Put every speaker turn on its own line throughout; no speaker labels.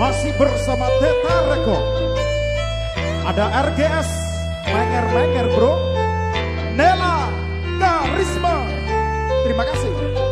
Masih bersama Teta Reko Ada RGS Menger-menger bro. Nela Karisma. Terima kasih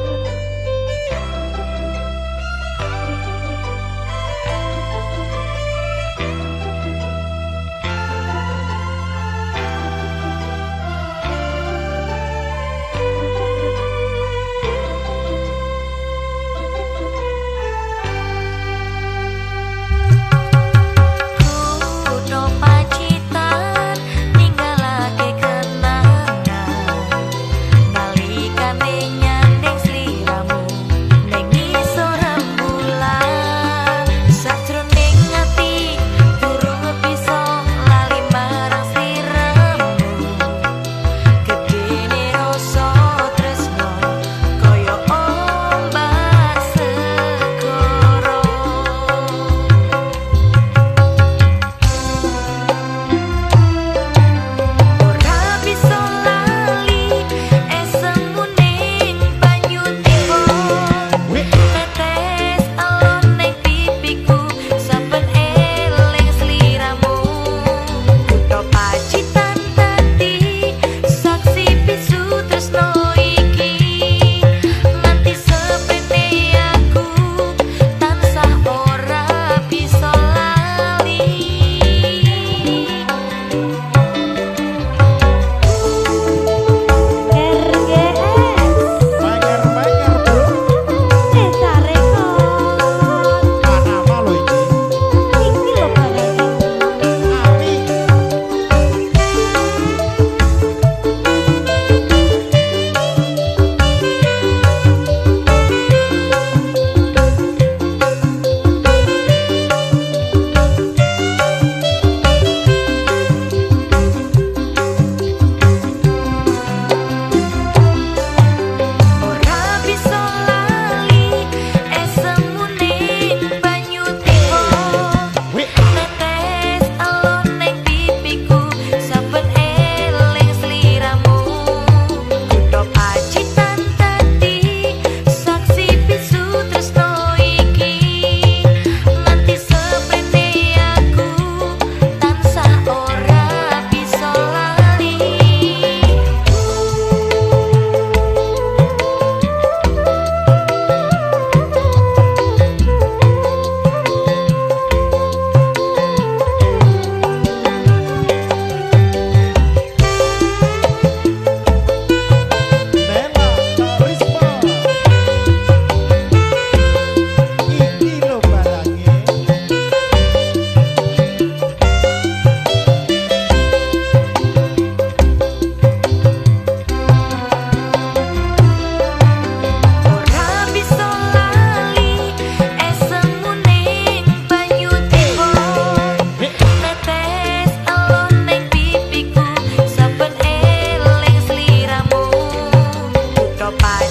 Terima